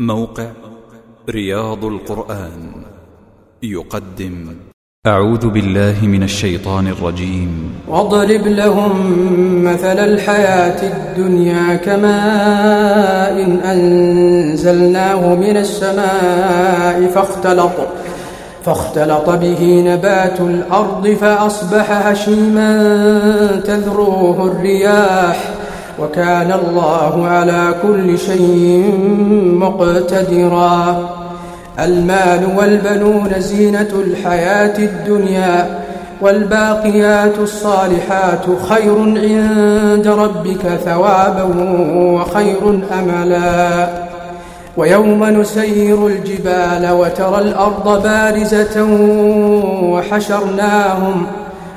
موقع رياض القرآن يقدم. أعوذ بالله من الشيطان الرجيم. واضرب لهم مثل الحياة الدنيا كماء إن أنزلناه من السماء فاختلط فاختلط به نبات الأرض فأصبح هشيما تذروه الرياح. وكان الله على كل شيء مقتدرا. المال والبنون زينة الحياة الدنيا والباقيات الصالحات خير عند ربك ثوابا وخير أملا. ويوم نسير الجبال وترى الأرض بارزة وحشرناهم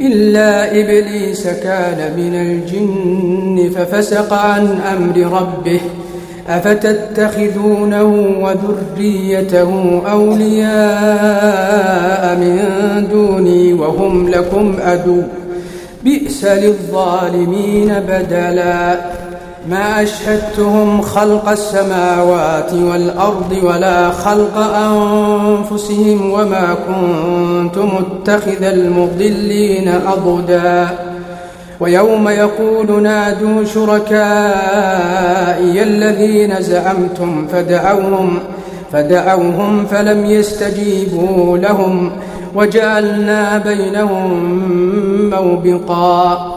إلا إبليس كان من الجن ففسق عن أمر ربه أفتتخذونه وذريته أولياء من دوني وهم لكم أدو بئس للظالمين بدلاً ما أشهدتهم خلق السماوات والأرض ولا خلق أنفسهم وما كنت متخذ المضلين أضدا ويوم يقول نادوا شركائي الذين زعمتم فدعوهم فدعوهم فلم يستجيبوا لهم وجعلنا بينهم موبقا.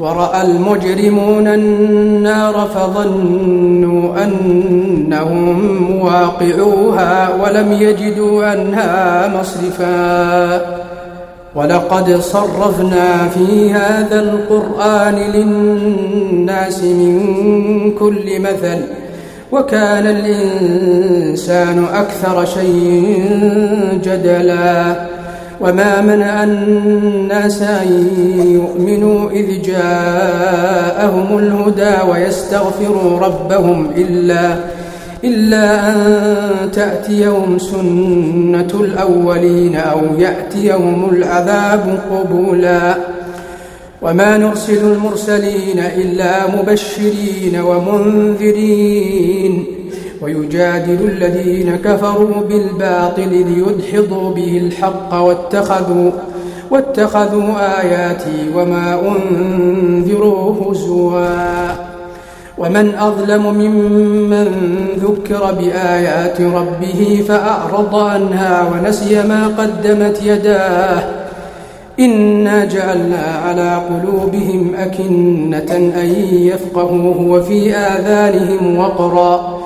ورأى المجرمون النار فظنوا أنهم واقعوها ولم يجدوا عنها مصرفا. ولقد صرفنا في هذا القرآن للناس من كل مثل وكان الإنسان أكثر شيء جدلاً. وما منع الناس أن يؤمنوا إذ جاءهم الهدى ويستغفروا ربهم إلا إلا أن تأتيهم سنة الأولين أو يأتيهم العذاب قبولا. وما نرسل المرسلين إلا مبشرين ومنذرين. ويجادل الذين كفروا بالباطل ليدحضوا به الحق واتخذوا واتخذوا آياتي وما أنذروا هزوا. ومن أظلم ممن ذكر بآيات ربه فأعرض عنها ونسي ما قدمت يداه. إنا جعلنا على قلوبهم أكنة أن يفقهوه وفي آذانهم وقرا.